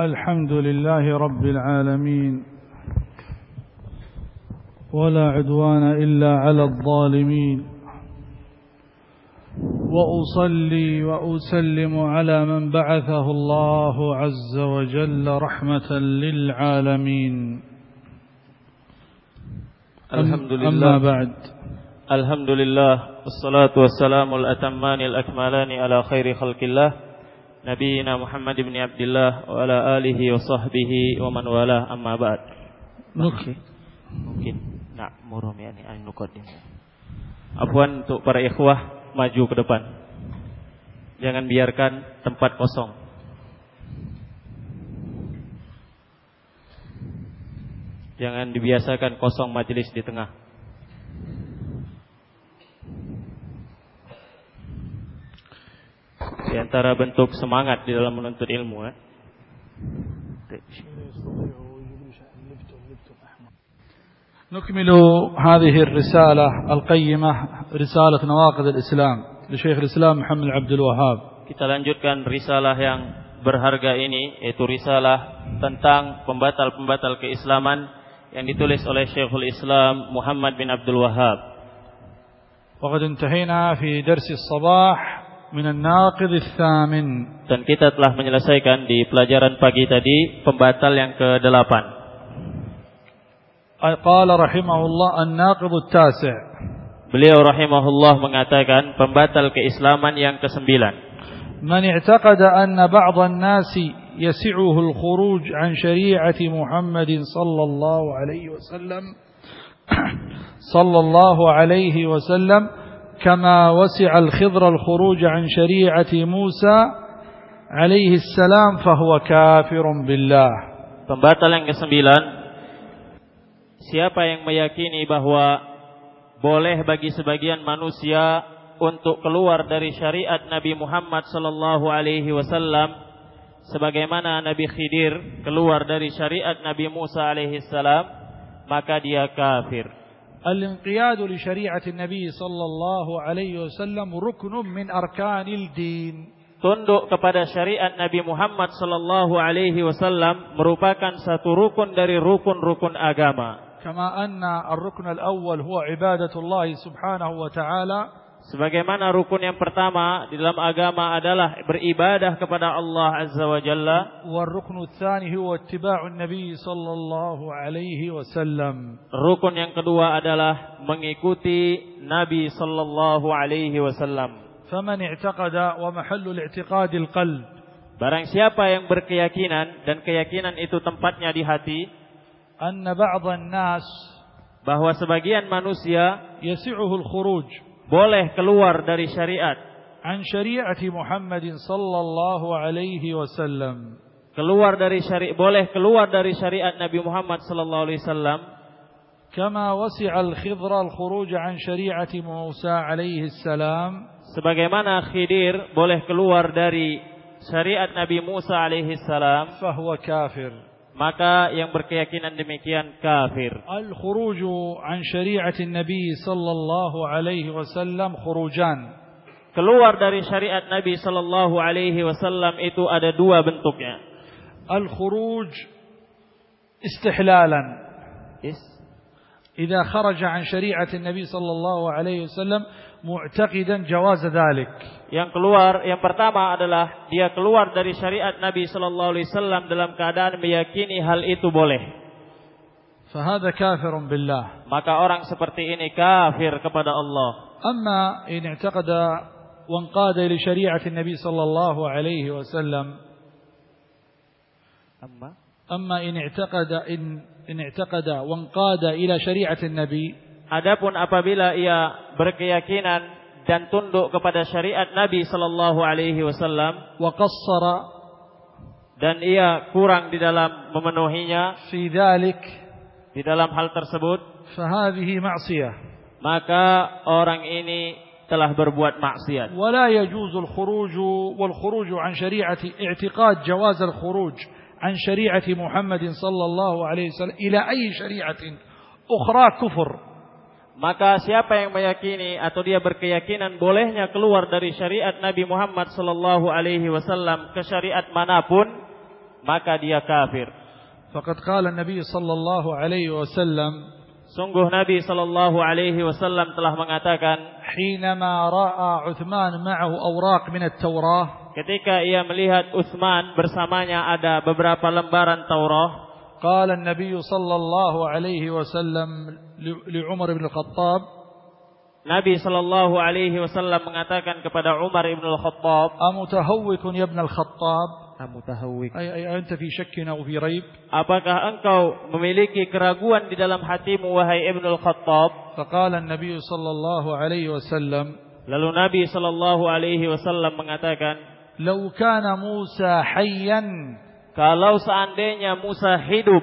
الحمد لله رب العالمين ولا عدوان إلا على الظالمين وأصلي وأسلم على من بعثه الله عز وجل رحمة للعالمين. الحمد لله. أما بعد. الحمد لله. والصلاة والسلام الأتمان الأكملان على خير خلق الله. نبينا محمد بن عبد الله وعلى آله وصحبه ومن والاه أما بعد Mungkin. mungkin nak murum ya an nuqaddim Afwan untuk para ikhwah maju ke depan jangan biarkan tempat kosong jangan dibiasakan kosong majelis di tengah di antara bentuk semangat di dalam menuntut ilmu eh. نكمل هذه الرسالة القيمة رسالة نواقض الإسلام لشيخ الإسلام محمد عبد الوهاب Kita lanjutkan risalah yang berharga ini yaitu risalah tentang pembatal-pembatal keislaman yang ditulis oleh Syekhul Islam Muhammad bin Abdul Wahab. وقد انتهينا في درس الصباح من الناقض الثامن dan kita telah menyelesaikan di pelajaran pagi tadi pembatal yang ke-8 qala rahimahullah an-naqid tasi' beliau rahimahullah mengatakan pembatal keislaman yang ke-9 man i'taqada anna ba'd an-nas yasi'uhu al-khuruj an syari'ati Muhammad sallallahu alaihi wasallam sallallahu alaihi wasallam كما وسع الخضر الخروج عن شريعة موسى عليه السلام فهو كافر بالله Pembatal yang ke-9 Siapa yang meyakini bahwa boleh bagi sebagian manusia untuk keluar dari syariat Nabi Muhammad sallallahu alaihi wasallam sebagaimana Nabi Khidir keluar dari syariat Nabi Musa alaihi salam maka dia kafir. الانقياد لشريعة النبي صلى الله عليه وسلم ركن من أركان الدين Tunduk kepada syariat Nabi Muhammad sallallahu alaihi wasallam merupakan satu rukun dari rukun-rukun agama. كما أن الركن الأول هو عبادة الله سبحانه وتعالى Sebagaimana rukun yang pertama di dalam agama adalah beribadah kepada Allah Azza wa Jalla. Waruknu tsani huwa ittiba'un Nabi sallallahu alaihi wasallam. Rukun yang kedua adalah mengikuti Nabi sallallahu alaihi wasallam. Faman i'taqada wa mahallu al-i'tiqad al-qalb. Barang siapa yang berkeyakinan dan keyakinan itu tempatnya di hati, anna ba'dhan nas bahwa sebagian manusia yasi'uhu al-khuruj boleh keluar dari syariat. An syariati Muhammad sallallahu alaihi wasallam. Keluar dari syariat boleh keluar dari syariat Nabi Muhammad sallallahu alaihi wasallam. Kama wasi'a al-khidr al-khuruj an syariati Musa alaihi salam. Sebagaimana Khidir boleh keluar dari syariat Nabi Musa alaihi salam. Fahuwa kafir. Maka yang berkeyakinan demikian kafir. الخروج عن شريعة النبي صلى الله عليه وسلم خروجان keluar dari syariat Nabi sallallahu alaihi wasallam itu ada dua bentuknya. الخروج استحلالا Yes. إذا خرج عن شريعة النبي صلى الله عليه وسلم معتقدا جواز ذلك Yang keluar, yang pertama adalah dia keluar dari syariat Nabi Sallallahu Alaihi Wasallam dalam keadaan meyakini hal itu boleh. فهذا كافر بالله Maka orang seperti ini kafir kepada Allah. أما إن اعتقد وانقاد لشريعة النبي صلى الله عليه وسلم Amma? أما إن اعتقد إن إن اعتقد وانقاد إلى شريعة النبي Adapun apabila ia berkeyakinan dan tunduk kepada syariat Nabi Sallallahu Alaihi Wasallam وقصر dan ia kurang di dalam memenuhinya في ذلك di dalam hal tersebut, فهذه معصية maka orang ini telah berbuat maksiat. ولا يجوز الخروج والخروج عن شريعة اعتقاد جواز الخروج عن شريعة محمد صلى الله عليه وسلم إلى أي شريعة أخرى كفر maka siapa yang meyakini atau dia berkeyakinan bolehnya keluar dari syariat Nabi Muhammad sallallahu alaihi wasallam ke syariat mana pun maka dia kafir. Faqad qala Nabi sallallahu alaihi wasallam Sungguh Nabi sallallahu alaihi wasallam telah mengatakan Hinama ra'a Utsman ma'ahu awraq min at-Taurah Ketika ia melihat Utsman bersamanya ada beberapa lembaran Taurah Qala an-Nabi sallallahu alaihi wasallam لعمر بن الخطاب Nabi Shallallahu Alaihi Wasallam mengatakan kepada Umar ibn al-Khattab, "Amutahawwik ya ibn al-Khattab?" Amutahawwik. Ay, ay, anta fi shakkin aw fi raib? Apakah engkau memiliki keraguan di dalam hatimu wahai ibn al-Khattab? Faqala an-nabiy sallallahu alaihi wasallam. Lalu Nabi Shallallahu Alaihi Wasallam mengatakan, "Lau kana Musa hayyan kalau seandainya Musa hidup,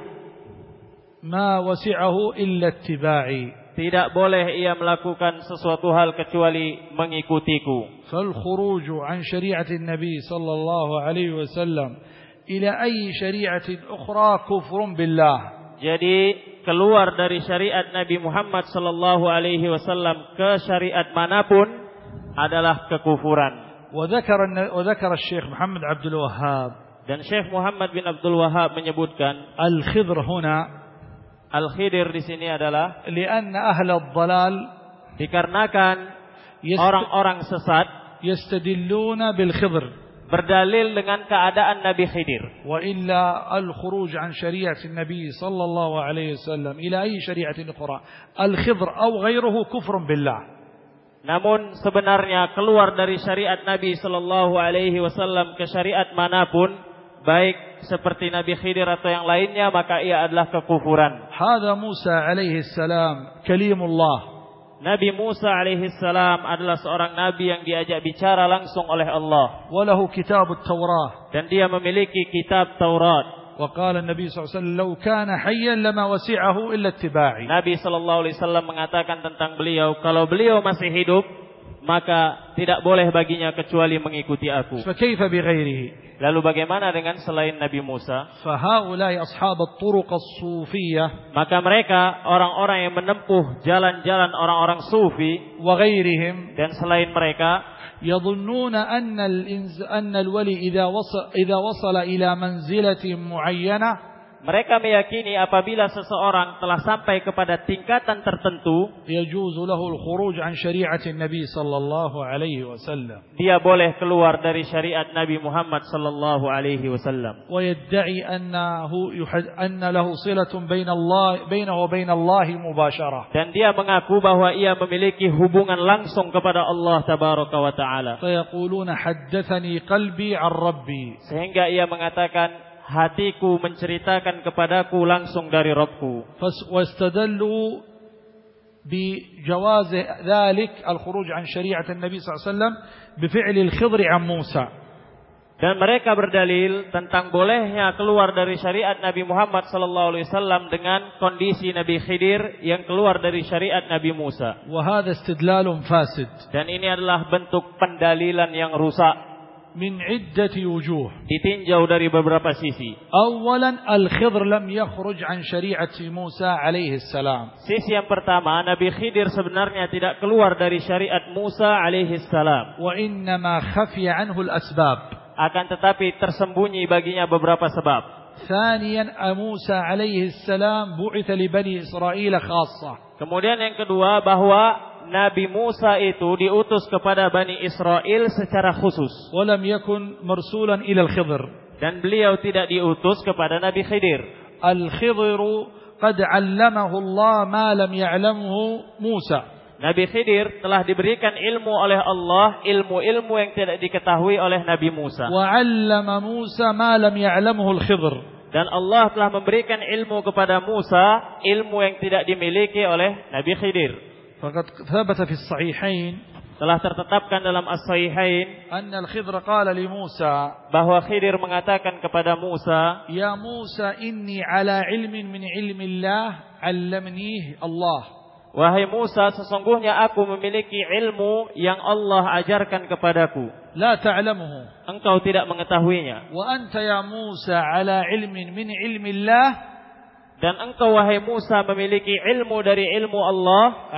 ma wasi'ahu illa ittiba'i. Tidak boleh ia melakukan sesuatu hal kecuali mengikutiku. Fal khuruju an syari'ati Nabi sallallahu alaihi wasallam ila ayyi syari'atin ukhra kufrun billah. Jadi keluar dari syariat Nabi Muhammad sallallahu alaihi wasallam ke syariat manapun adalah kekufuran. وذكر وذكر الشيخ محمد عبد الوهاب dan Syekh Muhammad bin Abdul Wahab menyebutkan Al-Khidr huna Al-Khidir di sini adalah lianna ahla ad-dhalal dikarenakan orang-orang sesat yastadilluna bil khidr berdalil dengan keadaan Nabi Khidir. wa illa al-khuruj an syariat Nabi sallallahu alaihi wasallam ila ay syari'atin ukhra al-khidr aw ghayruhu kufrun billah namun sebenarnya keluar dari syariat Nabi sallallahu alaihi wasallam ke syariat mana pun baik seperti Nabi Khidir atau yang lainnya maka ia adalah kekufuran. Hada Musa alaihi salam kalimullah. Nabi Musa alaihi salam adalah seorang nabi yang diajak bicara langsung oleh Allah. Walahu kitab Taurat. Dan dia memiliki kitab Taurat. وقال النبي صلى الله عليه وسلم لو كان حيا لما وسعه إلا اتباعي Nabi sallallahu alaihi wasallam mengatakan tentang beliau kalau beliau masih hidup maka tidak boleh baginya kecuali mengikuti aku. فكيف بغيره Lalu bagaimana dengan selain Nabi Musa? فهؤلاء أصحاب الطرق الصوفية Maka mereka orang-orang yang menempuh jalan-jalan orang-orang sufi وغيرهم dan selain mereka يظنون أن الإنز... أن الولي إذا وصل إذا وصل إلى منزلة معينة Mereka meyakini apabila seseorang telah sampai kepada tingkatan tertentu, dia boleh keluar dari syariat Nabi Muhammad sallallahu alaihi wasallam. ويدعي انه lahu silatun صله Allah الله wa وبين Allah mubasharah. Dan dia mengaku bahwa ia memiliki hubungan langsung kepada Allah tabaraka wa taala. Fa yaquluna haddathani qalbi 'an rabbi. Sehingga ia mengatakan hatiku menceritakan kepadaku langsung dari Rabbku. واستدلوا بجواز ذلك الخروج عن شريعة النبي صلى الله عليه وسلم بفعل الخضر عن موسى. Dan mereka berdalil tentang bolehnya keluar dari syariat Nabi Muhammad sallallahu alaihi wasallam dengan kondisi Nabi Khidir yang keluar dari syariat Nabi Musa. وهذا استدلال فاسد. Dan ini adalah bentuk pendalilan yang rusak. من عدة وجوه ditinjau dari beberapa sisi. أولا الخضر لم يخرج عن شريعة موسى عليه السلام Sisi yang pertama, Nabi Khidir sebenarnya tidak keluar dari syariat Musa alaihi salam. وإنما خفي عنه الأسباب Akan tetapi tersembunyi baginya beberapa sebab. ثانيا موسى عليه السلام بعث لبني إسرائيل خاصة Kemudian yang kedua bahwa Nabi Musa itu diutus kepada Bani Israel secara khusus. Walam yakun mursulan ila al-Khidr. Dan beliau tidak diutus kepada Nabi Khidir. Al-Khidr qad 'allamahu Allah ma lam ya'lamhu Musa. Nabi Khidir telah diberikan ilmu oleh Allah, ilmu-ilmu yang tidak diketahui oleh Nabi Musa. Wa 'allama Musa ma lam ya'lamhu al-Khidr. Dan Allah telah memberikan ilmu kepada Musa, ilmu yang tidak dimiliki oleh Nabi Khidir. فقد ثبت في الصحيحين Telah tertetapkan dalam As-Sahihain أن الخضر قال لموسى bahwa Khidir mengatakan kepada Musa, يا موسى إني على علم من علم الله علمنيه الله "Wahai Musa, sesungguhnya aku memiliki ilmu yang Allah ajarkan kepadaku. لا تعلمه Engkau tidak mengetahuinya. وأنت يا موسى على علم من علم الله dan engkau wahai Musa memiliki ilmu dari ilmu Allah.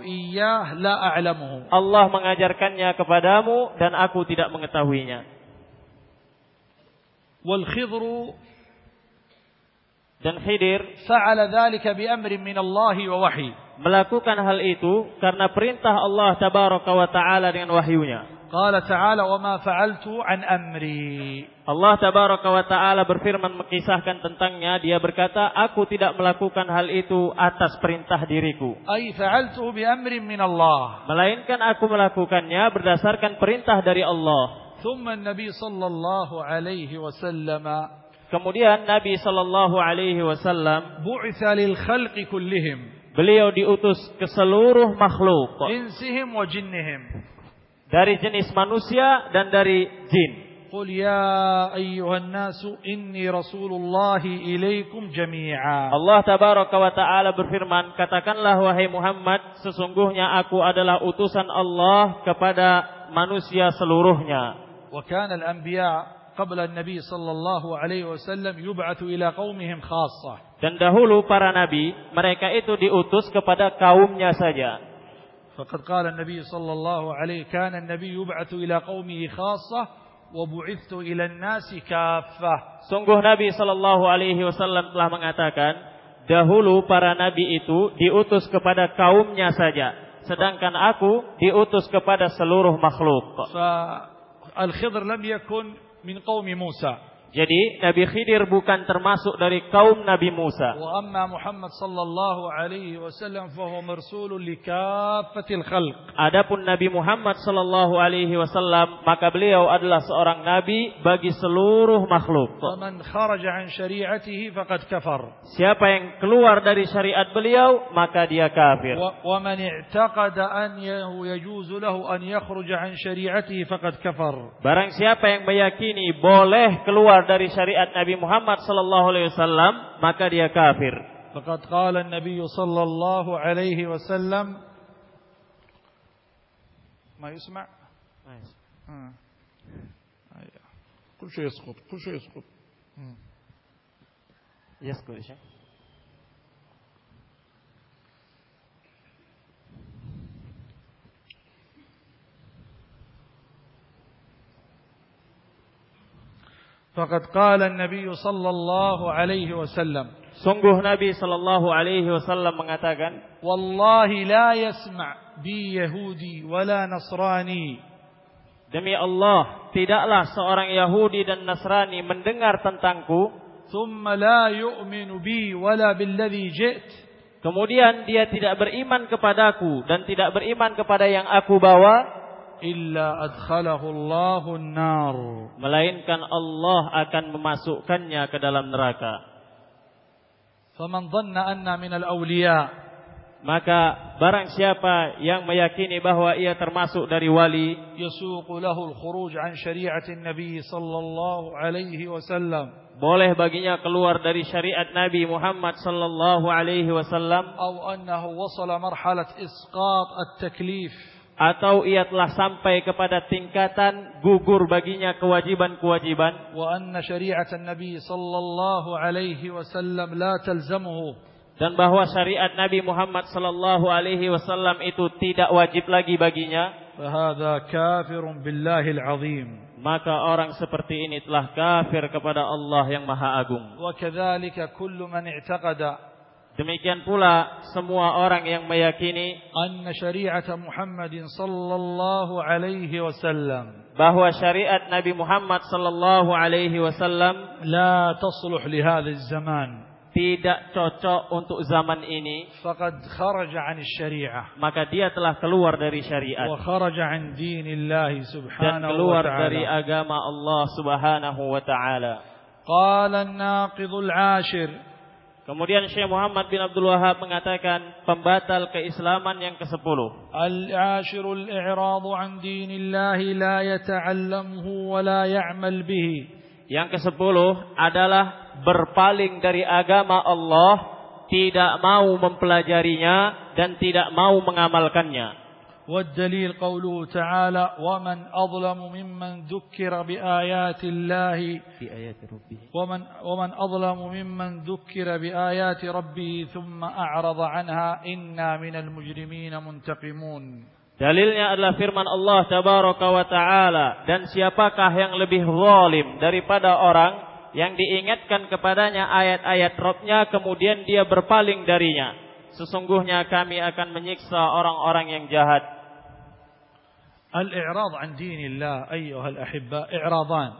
Iyyah la a'lamuhu. Allah mengajarkannya kepadamu dan aku tidak mengetahuinya. Wal khidru dan Khidir fa'ala dzalika bi amrin min Allah wa wahyi. Melakukan hal itu karena perintah Allah tabaraka wa taala dengan wahyunya. قال تعالى وما فعلت عن أمري الله تبارك وتعالى berfirman mengisahkan tentangnya dia berkata aku tidak melakukan hal itu atas perintah diriku. أي fa'altu بأمر من الله Melainkan aku melakukannya berdasarkan perintah dari Allah. ثم النبي صلى الله عليه وسلم Kemudian Nabi sallallahu alaihi wasallam bu'itsa lil khalqi kullihim. Beliau diutus ke seluruh makhluk. Insihim wa jinnihim dari jenis manusia dan dari jin. Qul ya ayyuhan nasu inni rasulullah ilaikum jami'a. Allah tabaraka wa taala berfirman, katakanlah wahai Muhammad, sesungguhnya aku adalah utusan Allah kepada manusia seluruhnya. Wa kana al-anbiya qabla an-nabi sallallahu alaihi wasallam yub'ath ila qaumihim khassah. Dan dahulu para nabi, mereka itu diutus kepada kaumnya saja. فقد قال النبي صلى الله عليه كان النبي يبعث إلى قومه خاصة وبعثت إلى الناس كافة Sungguh Nabi Shallallahu Alaihi Wasallam telah mengatakan, dahulu para nabi itu diutus kepada kaumnya saja, sedangkan aku diutus kepada seluruh makhluk. فالخضر لم يكن من قوم موسى Jadi Nabi Khidir bukan termasuk dari kaum Nabi Musa. Wa amma Muhammad sallallahu alaihi wasallam khalq. Adapun Nabi Muhammad sallallahu alaihi wasallam maka beliau adalah seorang nabi bagi seluruh makhluk. Man kharaja an syari'atihi faqad kafar. Siapa yang keluar dari syariat beliau maka dia kafir. Wa man i'taqada an yajuzu lahu an yakhruja an syari'atihi faqad kafar. Barang siapa yang meyakini boleh keluar keluar dari syariat Nabi Muhammad sallallahu alaihi wasallam maka dia kafir. Faqad qala an-nabi sallallahu alaihi wasallam Ma yusma'? Ma yusma'. ما Ayo. Kul كل yasqut, kul كل yasqut. Hmm. Yasqut, إيش Faqad qala an-nabiy sallallahu alaihi wasallam. Sungguh Nabi sallallahu alaihi wasallam mengatakan Wallahi la yasma' bi yahudi wala nasrani. Demi Allah tidaklah seorang Yahudi dan Nasrani mendengar tentangku. Thumma la yu'minu bi wala billadhi ji't. Kemudian dia tidak beriman kepadaku dan tidak beriman kepada yang aku bawa. إلا أدخله الله النار melainkan Allah akan memasukkannya ke dalam neraka. فمن ظن أن من الأولياء Maka barang siapa yang meyakini bahwa ia termasuk dari wali, يسوق له الخروج عن شريعة النبي صلى الله عليه وسلم boleh baginya keluar dari syariat Nabi Muhammad sallallahu alaihi wasallam أو أنه وصل مرحلة إسقاط التكليف atau ia telah sampai kepada tingkatan gugur baginya kewajiban-kewajiban? Wa anna syari'atan nabi sallallahu alaihi wasallam la talzamuhu. Dan bahwa syariat Nabi Muhammad sallallahu alaihi wasallam itu tidak wajib lagi baginya? Fahadha kafirun billahi alazim. Maka orang seperti ini telah kafir kepada Allah yang maha agung. Wa kadzalika kullu man i'taqada. Demikian pula semua orang yang meyakini anna syariat Muhammadin sallallahu alaihi wasallam. bahwa syariat Nabi Muhammad sallallahu alaihi wasallam la tasluh li hadha zaman. tidak cocok untuk zaman ini. Faqad kharaja 'an syariah. Maka dia telah keluar dari syariat. Wa kharaja 'an dinillah subhanahu dan keluar dari agama Allah subhanahu wa taala. Qala an-naqidul 'ashir. Kemudian Syekh Muhammad bin Abdul Wahab mengatakan pembatal keislaman yang ke-10. Al-'ashirul i'radu 'an dinillah la yata'allamuhu wa la ya'mal bihi. Yang ke-10 adalah berpaling dari agama Allah, tidak mau mempelajarinya dan tidak mau mengamalkannya. والدليل قوله تعالى ومن أظلم ممن ذكر بآيات الله Di ayat Rabbi. ومن, ومن أظلم ممن ذكر بآيات ربه ثم أعرض عنها إنا من المجرمين منتقمون Dalilnya adalah firman Allah tabaraka wa taala dan siapakah yang lebih zalim daripada orang yang diingatkan kepadanya ayat-ayat Robnya kemudian dia berpaling darinya. Sesungguhnya kami akan menyiksa orang-orang yang jahat. Al-i'rad an dinillah ayyuhal ahibba i'radan.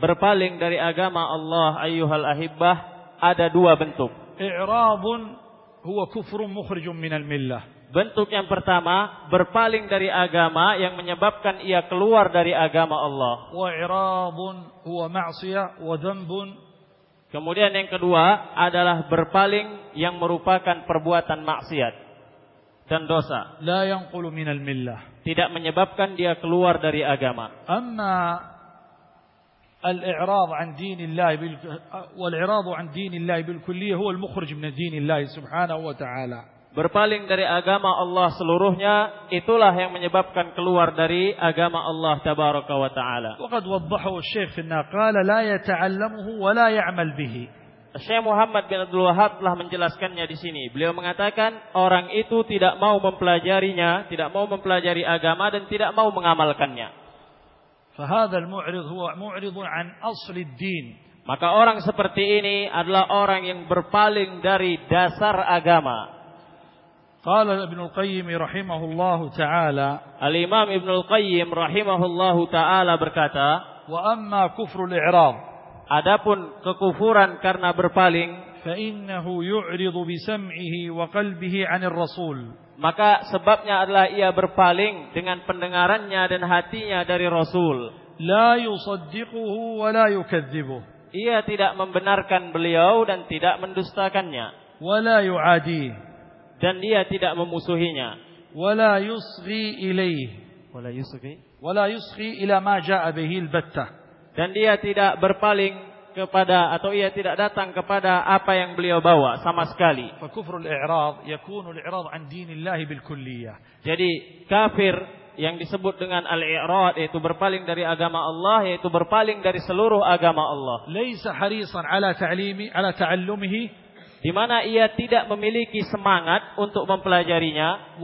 Berpaling dari agama Allah ayyuhal ahibbah ada dua bentuk. I'radun huwa kufrun mukhrijun minal millah. Bentuk yang pertama, berpaling dari agama yang menyebabkan ia keluar dari agama Allah. Wa iradun huwa ma'siyah wa dhanbun. Kemudian yang kedua adalah berpaling yang merupakan perbuatan maksiat dan dosa. La yanqulu minal millah. Tidak menyebabkan dia keluar dari agama. Amma الإعراض عن دين الله بال... والإعراض عن دين الله بالكلية هو المخرج من دين الله سبحانه وتعالى berpaling dari agama Allah seluruhnya itulah yang menyebabkan keluar dari agama Allah tabaraka wa taala. وقد وضحه الشيخ في قال لا يتعلمه ولا يعمل به. Syekh Muhammad bin Abdul Wahab telah menjelaskannya di sini. Beliau mengatakan orang itu tidak mau mempelajarinya, tidak mau mempelajari agama dan tidak mau mengamalkannya. فهذا المعرض هو معرض عن أصل الدين. Maka orang seperti ini adalah orang yang berpaling dari dasar agama. قال ابن القيم رحمه الله تعالى الإمام ابن القيم رحمه الله تعالى berkata وأما كفر الإعراض Adapun kekufuran karena berpaling فإنه يعرض بسمعه وقلبه عن الرسول maka sebabnya adalah ia berpaling dengan pendengarannya dan hatinya dari Rasul لا يصدقه ولا يكذبه ia tidak membenarkan beliau dan tidak mendustakannya ولا يعاديه dan dia tidak memusuhinya. Wala yusghi ilaih. Wala yusghi. Wala yusghi ila ma jaa bihi al-battah. Dan dia tidak berpaling kepada atau ia tidak datang kepada apa yang beliau bawa sama sekali. Jadi kafir yang disebut dengan al-i'rad yaitu berpaling dari agama Allah yaitu berpaling dari seluruh agama Allah. Laisa harisan ala ta'limi ala ta'allumihi. Di mana ia tidak memiliki semangat untuk mempelajarinya.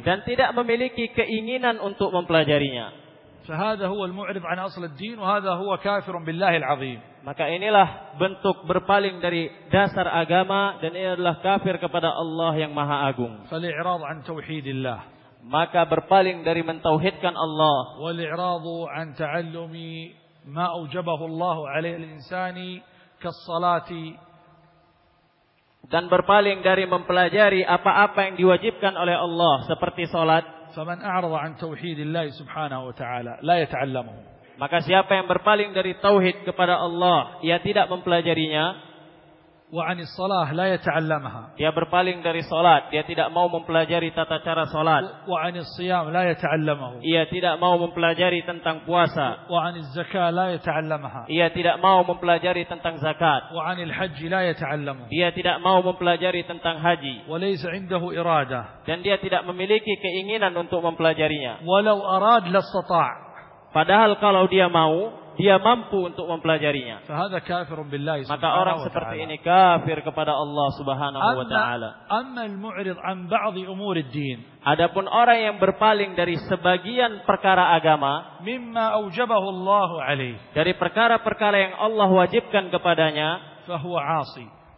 Dan tidak memiliki keinginan untuk mempelajarinya maka inilah bentuk berpaling dari dasar agama dan ini adalah kafir kepada Allah yang Maha Agung maka berpaling dari mentauhidkan Allah ما أوجبه الله عليه الإنسان kasalati dan berpaling dari mempelajari apa-apa yang diwajibkan oleh Allah seperti salat faman a'rada an tauhidillah subhanahu wa ta'ala la yata'allamuhu. Maka siapa yang berpaling dari tauhid kepada Allah ia tidak mempelajarinya وعن salah, لا يتعلمها dia berpaling dari salat. Dia tidak mau mempelajari tata cara salat. وعن الصيام لا يتعلمه ia tidak mau mempelajari tentang puasa. وعن zakat, لا يتعلمها ia tidak mau mempelajari tentang zakat. وعن الحج لا يتعلمه ia tidak mau mempelajari tentang haji. وليس عنده اراده dan dia tidak memiliki keinginan untuk mempelajarinya. Walau arad lastata padahal kalau dia mau dia mampu untuk mempelajarinya. Maka orang seperti ini kafir kepada Allah Subhanahu wa taala. Adapun orang yang berpaling dari sebagian perkara agama, Dari perkara-perkara yang Allah wajibkan kepadanya,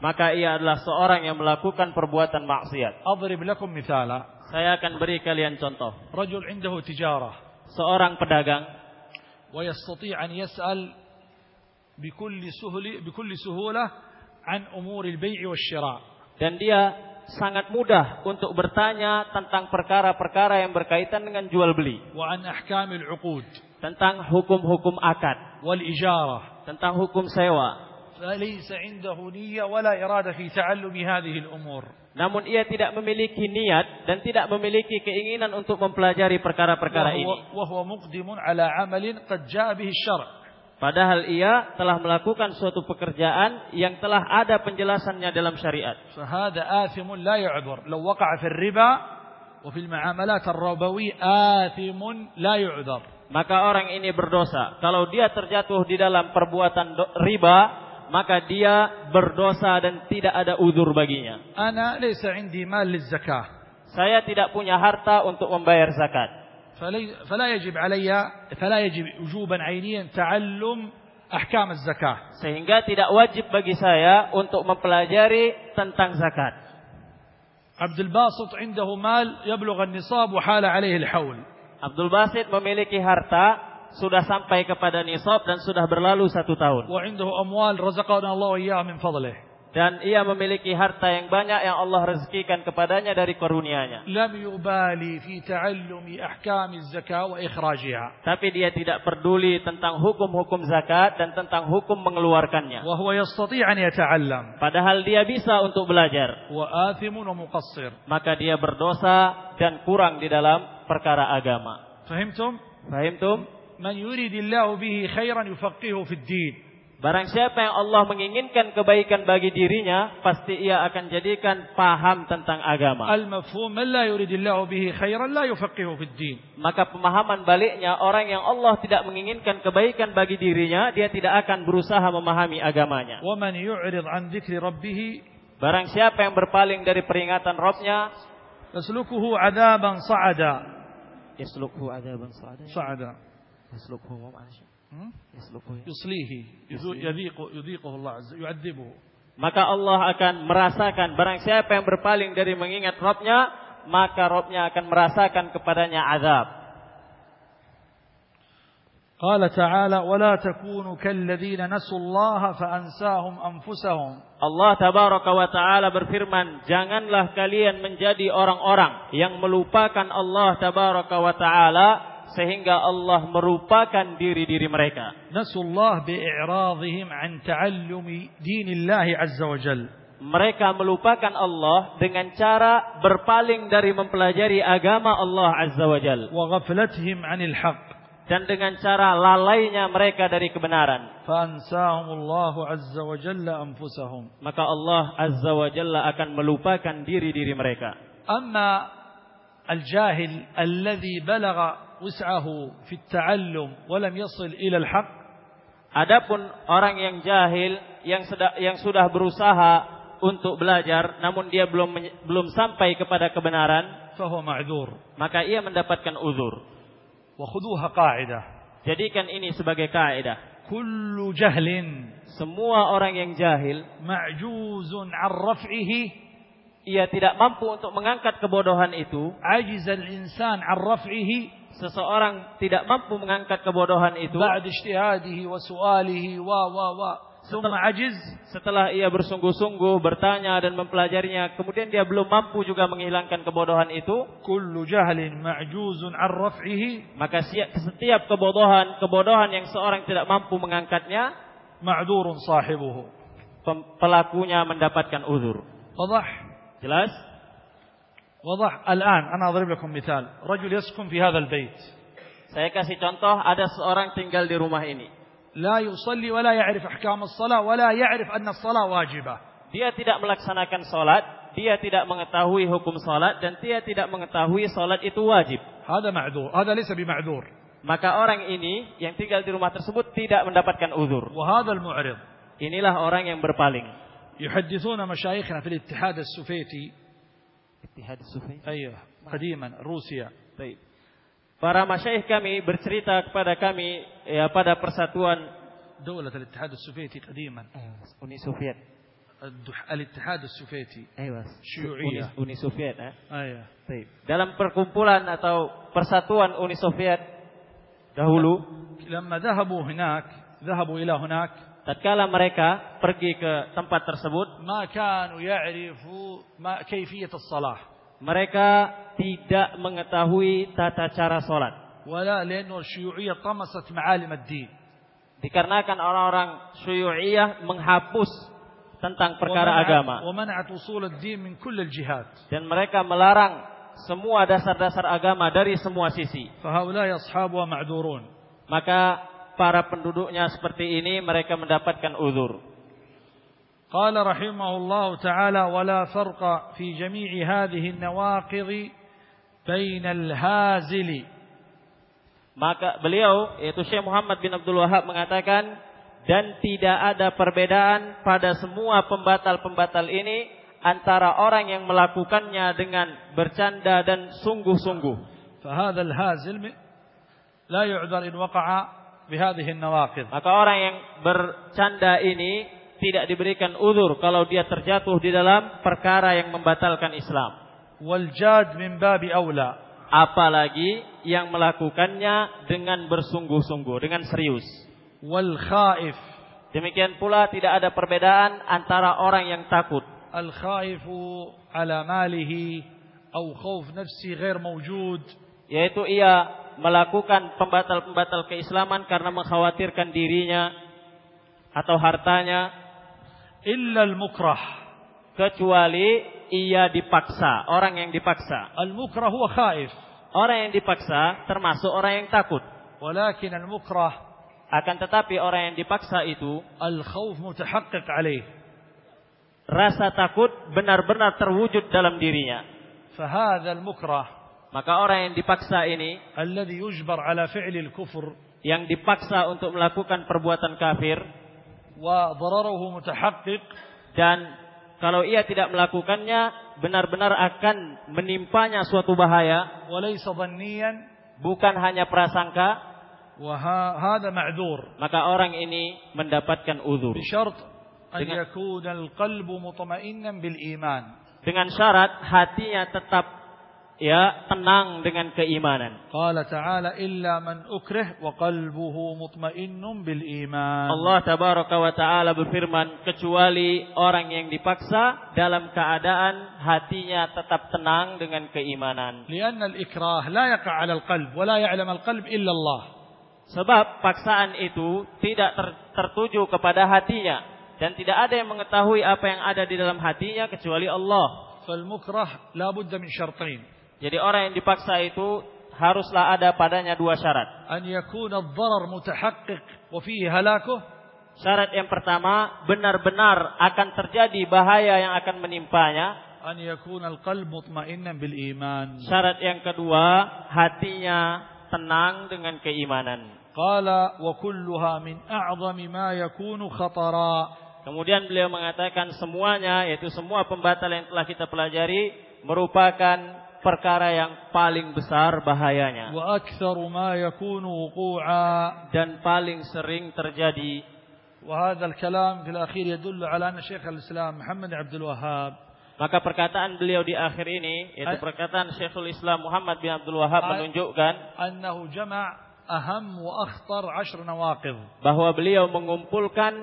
Maka ia adalah seorang yang melakukan perbuatan maksiat. Saya akan beri kalian contoh. Seorang pedagang ويستطيع أن يسأل بكل سهولة, بكل سهولة عن أمور البيع والشراء dan dia sangat mudah untuk bertanya tentang perkara-perkara yang berkaitan dengan jual beli وعن أحكام العقود tentang hukum-hukum akad والإجارة tentang hukum sewa فليس عنده نية ولا إرادة في تعلم هذه الأمور namun ia tidak memiliki niat dan tidak memiliki keinginan untuk mempelajari perkara-perkara ini. Padahal ia telah melakukan suatu pekerjaan yang telah ada penjelasannya dalam syariat. Maka orang ini berdosa. Kalau dia terjatuh di dalam perbuatan riba, maka dia berdosa dan tidak ada udur baginya. Ana laysa indi mal zakah. Saya tidak punya harta untuk membayar zakat. فلي- فلا يجب علي فلا يجب وجوبا عينيا تعلم أحكام الزكاة Sehingga tidak wajib bagi saya untuk mempelajari tentang zakat. عبد الباسط عنده مال يبلغ النصاب وحال عليه الحول Abdul Basit memiliki harta sudah sampai kepada nisab dan sudah berlalu satu tahun. Wa indahu amwal razaqana Allah iyyaha min fadlih dan ia memiliki harta yang banyak yang Allah rezekikan kepadanya dari karunia-Nya. Lam yubali fi ta'allumi ahkami zakat wa ikhrajiha. Tapi dia tidak peduli tentang hukum-hukum zakat dan tentang hukum mengeluarkannya. Wa huwa yastati' an yata'allam. Padahal dia bisa untuk belajar. Wa athimun wa muqassir. Maka dia berdosa dan kurang di dalam perkara agama. Fahimtum? Fahimtum? man yuridillahu bihi khairan yufaqihu fid din. Barang siapa yang Allah menginginkan kebaikan bagi dirinya, pasti ia akan jadikan paham tentang agama. Al-mafhum la yuridillahu bihi khairan la yufaqihu fid din. Maka pemahaman baliknya orang yang Allah tidak menginginkan kebaikan bagi dirinya, dia tidak akan berusaha memahami agamanya. Wa man yu'rid an dzikri rabbih Barang siapa yang berpaling dari peringatan Rabbnya, yaslukuhu adaban sa'ada. Yaslukuhu adaban sa'ada. Sa'ada Yaslukhu wa هم؟ Yaslukhu. يصليه يذو- يذيق يذيقه الله عز وجل يعذبه Maka Allah akan merasakan barang siapa yang berpaling dari mengingat Robnya, maka Robnya akan merasakan kepadanya azab. قال تعالى ولا تكونوا كالذين نسوا الله فأنساهم أنفسهم Allah tabaraka wa taala berfirman, "Janganlah kalian menjadi orang-orang yang melupakan Allah tabaraka wa taala sehingga Allah merupakan diri-diri mereka. Nasullah bi'i'radhihim an ta'allumi dinillah azza wa jal. Mereka melupakan Allah dengan cara berpaling dari mempelajari agama Allah azza wa jal. Wa ghaflatihim 'anil haq. dan dengan cara lalainya mereka dari kebenaran. Fansahumullahu azza wa jalla anfusahum. Maka Allah azza wa jalla akan melupakan diri-diri mereka. Amma al-jahil alladhi balaga وسعه في التعلم ولم يصل إلى الحق Adapun orang yang jahil yang sudah yang sudah berusaha untuk belajar namun dia belum menye- belum sampai kepada kebenaran, فهو معذور maka ia mendapatkan uzur. وخذوها قاعدة Jadikan ini sebagai kaidah. كل جهل Semua orang yang jahil, معجوز عن رفعه ia tidak mampu untuk mengangkat kebodohan itu. عجز الإنسان عن رفعه seseorang tidak mampu mengangkat kebodohan itu. Ba'd ijtihadihi wa su'alihi wa wa wa. Summa ajiz. Setelah ia bersungguh-sungguh bertanya dan mempelajarinya kemudian dia belum mampu juga menghilangkan kebodohan itu. Kullu jahlin ma'juzun an raf'ihi. Maka setiap kebodohan kebodohan yang seorang tidak mampu mengangkatnya ma'durun sahibuhu. pelakunya mendapatkan uzur. Wadah jelas? وضح الآن أنا أضرب لكم مثال رجل يسكن في هذا البيت Saya kasih contoh, ada seorang tinggal di rumah ini. لا يصلي ولا يعرف أحكام الصلاة ولا يعرف أن الصلاة واجبة Dia tidak melaksanakan sholat, dia tidak mengetahui hukum sholat, dan dia tidak mengetahui sholat itu wajib. هذا معذور هذا ليس بمعذور Maka orang ini yang tinggal di rumah tersebut tidak mendapatkan uzur. وهذا المعرض Inilah orang yang berpaling. يحدثون مشايخنا في الاتحاد السوفيتي Ittihad Sufi. أيوه قديما روسيا Baik. Para masyaikh kami bercerita kepada kami ya pada persatuan دولة الاتحاد السوفيتي قديما Uni Soviet. الدح- الاتحاد السوفيتي Ayo, Syu'iyah. Uni, Uni Soviet, eh? أيوه Baik. Dalam perkumpulan atau persatuan Uni Soviet dahulu, لما ذهبوا هناك ذهبوا إلى هناك tatkala mereka pergi ke tempat tersebut ya'rifu ma as-salah. mereka tidak mengetahui tata cara salat. Wala tamasat ma'alim ad-din. Dikarenakan orang-orang syuyu'iyyah menghapus tentang perkara agama. dan mereka melarang semua dasar-dasar agama dari semua sisi. Maka para penduduknya seperti ini mereka mendapatkan uzur. قال رحمه الله تعالى ولا فرق في جميع هذه النواقض بين الهازل Maka beliau yaitu Syekh Muhammad bin Abdul Wahab mengatakan dan tidak ada perbedaan pada semua pembatal-pembatal ini antara orang yang melakukannya dengan bercanda dan sungguh-sungguh فهذا الهازل لا يعذر إن وقع maka orang yang bercanda ini tidak diberikan uzur kalau dia terjatuh di dalam perkara yang membatalkan Islam. Waljad mimba min babi aula. Apalagi yang melakukannya dengan bersungguh-sungguh, dengan serius. Wal khaif. Demikian pula tidak ada perbedaan antara orang yang takut. Al khaifu ala malihi au khauf nafsi ghair mawjud. Yaitu ia melakukan pembatal-pembatal keislaman karena mengkhawatirkan dirinya atau hartanya. Illal mukrah. Kecuali ia dipaksa orang yang dipaksa. Al mukrah huwa khaif. Orang yang dipaksa termasuk orang yang takut. Walakin al mukrah. Akan tetapi orang yang dipaksa itu al khauf mutahaqqiq alaih rasa takut benar-benar terwujud dalam dirinya. Fa hadzal mukrah. Maka orang yang dipaksa ini alladhi yujbar ala fi'lil kufur yang dipaksa untuk melakukan perbuatan kafir wa dararuhu mutahaqqiq dan kalau ia tidak melakukannya benar-benar akan menimpanya suatu bahaya. Walaysa dhanniyan. Bukan hanya prasangka. Wa ma'dzur. Maka orang ini mendapatkan uzur. Syarat an yakuna al-qalbu mutma'innan bil iman dengan syarat hatinya tetap ya tenang dengan keimanan قال تعالى إلا من أكره وقلبه مطمئن بالإيمان Allah tabaraka wa taala berfirman kecuali orang yang dipaksa dalam keadaan hatinya tetap tenang dengan keimanan لأن الإكراه لا يقع على القلب ولا يعلم القلب إلا الله Sebab paksaan itu tidak ter- tertuju kepada hatinya dan tidak ada yang mengetahui apa yang ada di dalam hatinya kecuali Allah. فالمكره لا بد من شرطين Jadi orang yang dipaksa itu haruslah ada padanya dua syarat. An yakuna ad-darar mutahaqqiq wa fihi halakuh. Syarat yang pertama benar-benar akan terjadi bahaya yang akan menimpanya. An yakuna al-qalb mutma'innan bil iman. Syarat yang kedua hatinya tenang dengan keimanan. Qala wa kulluha min a'zami ma yakunu khatara. Kemudian beliau mengatakan semuanya yaitu semua pembatal yang telah kita pelajari merupakan perkara yang paling besar bahayanya. Dan paling sering terjadi. Kalam Abdul maka perkataan beliau di akhir ini yaitu perkataan Syekhul Islam Muhammad bin Abdul Wahab menunjukkan Bahwa beliau mengumpulkan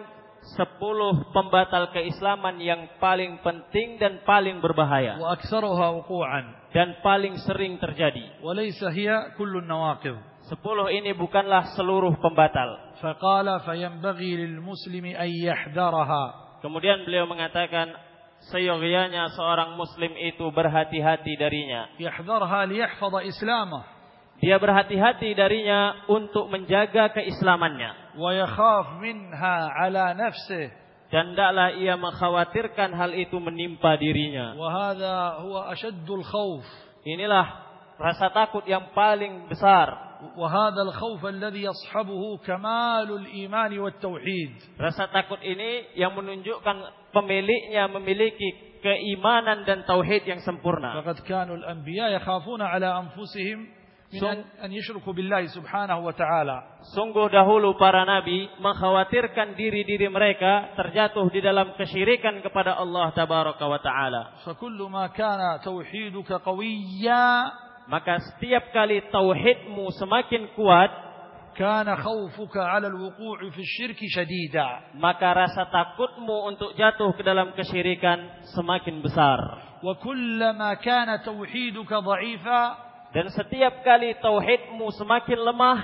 10 pembatal keislaman yang paling penting dan paling berbahaya. dan paling sering terjadi. Walaysa hiya kullu nawaqid. 10 ini bukanlah seluruh pembatal. Faqala fayanbaghi lil muslimi an yahdharaha. Kemudian beliau mengatakan seyogianya seorang muslim itu berhati-hati darinya. Yahdharha liyahfadha islamah. Dia berhati-hati darinya untuk menjaga keislamannya. Wa yakhaf minha ala nafsihi dan tidaklah ia mengkhawatirkan hal itu menimpa dirinya. Inilah rasa takut yang paling besar. Rasa takut ini yang menunjukkan pemiliknya memiliki keimanan dan tauhid yang sempurna. anbiya yakhafuna ala anfusihim Sungguh dahulu para nabi mengkhawatirkan diri-diri mereka terjatuh di dalam kesyirikan kepada Allah tabaraka wa taala. Maka setiap kali tauhidmu semakin kuat, kana khawfuka 'ala al-wuqu' fi syirk shadida. Maka rasa takutmu untuk jatuh ke dalam kesyirikan semakin besar. Wa kullama kana tauhiduka Dan setiap kali tauhidmu semakin lemah,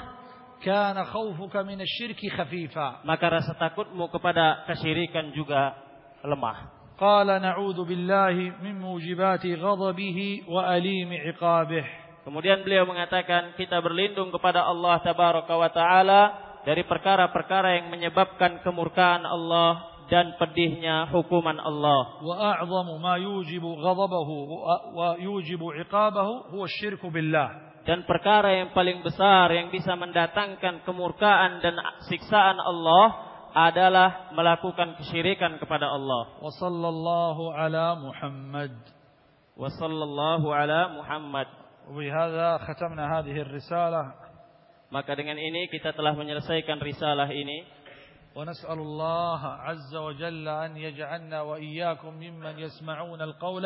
kana khaufuka min asy-syirki khafifa. Maka rasa takutmu kepada kesyirikan juga lemah. Qala na'udzu billahi min mujibati ghadabihi wa alimi 'iqabih. Kemudian beliau mengatakan kita berlindung kepada Allah Tabaraka wa Taala dari perkara-perkara yang menyebabkan kemurkaan Allah dan pedihnya hukuman Allah. Wa a'zamu ma yujibu ghadabahu wa yujibu iqabahu huwa syirku billah. Dan perkara yang paling besar yang bisa mendatangkan kemurkaan dan siksaan Allah adalah melakukan kesyirikan kepada Allah. Wa sallallahu ala Muhammad. Wa sallallahu ala Muhammad. Wa hadza khatamna hadhihi ar-risalah. Maka dengan ini kita telah menyelesaikan risalah ini. ونسأل الله عز وجل أن يجعلنا وإياكم ممن يسمعون القول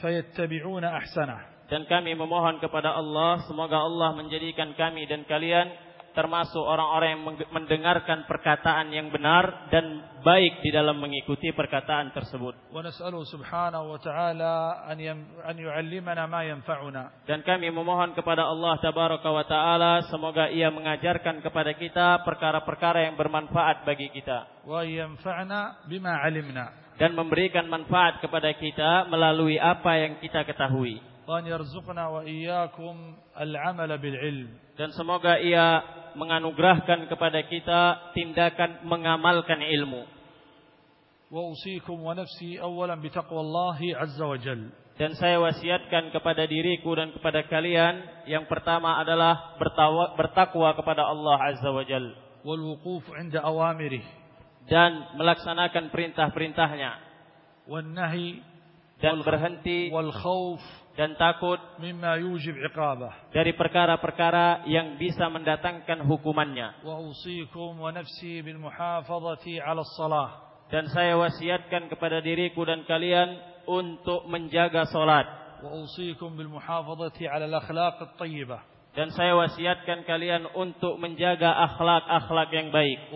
فيتبعون أحسنه dan kami memohon kepada Allah semoga Allah menjadikan kami dan kalian termasuk orang-orang yang meng- mendengarkan perkataan yang benar dan baik di dalam mengikuti perkataan tersebut. ونسأله سبحانه وتعالى أن يم- أن يعلمنا ما ينفعنا Dan kami memohon kepada Allah Tabaraka wa Ta'ala semoga ia mengajarkan kepada kita perkara-perkara yang bermanfaat bagi kita. وأن ينفعنا بما علمنا Dan memberikan manfaat kepada kita melalui apa yang kita ketahui. وأن يرزقنا وإياكم العمل بالعلم Dan semoga ia menganugerahkan kepada kita tindakan mengamalkan ilmu. Dan saya wasiatkan kepada diriku dan kepada kalian yang pertama adalah bertakwa kepada Allah Azza wa Jal. Dan melaksanakan perintah-perintahnya. Dan berhenti dan takut mimma yujib iqabah. dari perkara-perkara yang bisa mendatangkan hukumannya. Dan saya wasiatkan kepada diriku dan kalian untuk menjaga salat. Dan saya wasiatkan kalian untuk menjaga akhlak-akhlak yang baik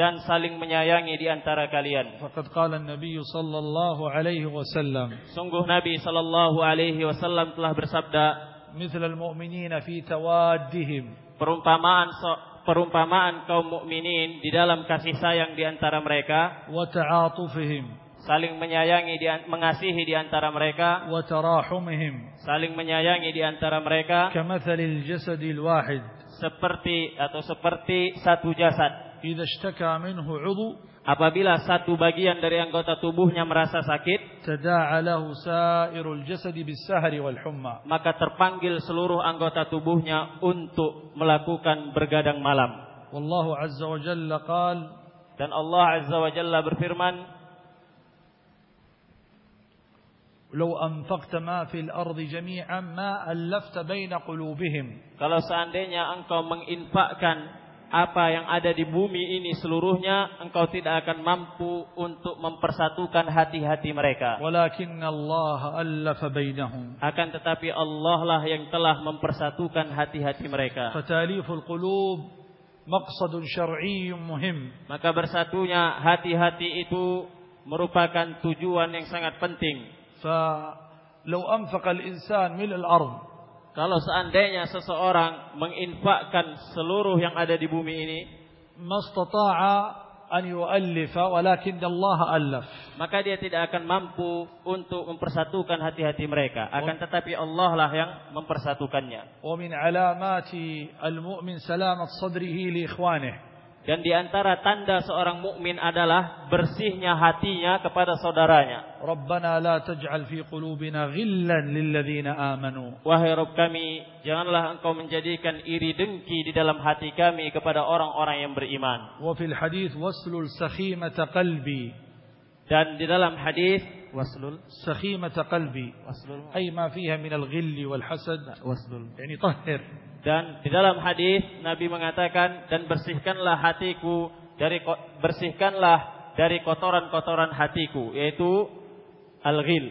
dan saling menyayangi di antara kalian. Faqad qala an-nabiy sallallahu alaihi wasallam. Sungguh Nabi sallallahu alaihi wasallam telah bersabda, "Mithla al-mu'minina fi tawaddihim." Perumpamaan so, perumpamaan kaum mukminin di dalam kasih sayang di antara mereka, wa ta'atufihim saling menyayangi di, mengasihi di antara mereka wa tarahumihim saling menyayangi di antara mereka kamathalil jasadil wahid seperti atau seperti satu jasad إذا اشتكى منه عضو Apabila satu bagian dari anggota tubuhnya merasa sakit, تداعى له سائر الجسد بالسهر والحمى maka terpanggil seluruh anggota tubuhnya untuk melakukan bergadang malam. والله عز وجل قال Dan Allah Azza wa Jalla berfirman, لو أنفقت ما في الأرض جميعا ما ألفت بين قلوبهم Kalau seandainya engkau menginfakkan apa yang ada di bumi ini seluruhnya engkau tidak akan mampu untuk mempersatukan hati-hati mereka. Walakin Allah Alfainhum. akan tetapi Allah lah yang telah mempersatukan hati-hati mereka. Fataliful qulub maqsadun syar'iyyun muhim. Maka bersatunya hati-hati itu merupakan tujuan yang sangat penting. Fa law anfaqa al-insan Mil al-ardh kalau seandainya seseorang menginfakkan seluruh yang ada di bumi ini, mastata'a an yu'allifa walakin Allah allaf. Maka dia tidak akan mampu untuk mempersatukan hati-hati mereka, akan tetapi Allah lah yang mempersatukannya. Wa min alamati al-mu'min salamat sadrihi li ikhwanihi dan di antara tanda seorang mukmin adalah bersihnya hatinya kepada saudaranya. Rabbana la taj'al fi qulubina ghillan lilladzina amanu. Wahai Rabb kami, janganlah engkau menjadikan iri dengki di dalam hati kami kepada orang-orang yang beriman. Wa fil hadis waslul sakhimata qalbi. Dan di dalam hadis waslul سخيمة قلبي waslul أي ما فيها من الغل والحسد waslul يعني طهر Dan di dalam hadis Nabi mengatakan dan bersihkanlah hatiku dari ko- bersihkanlah dari kotoran-kotoran hatiku yaitu al-ghil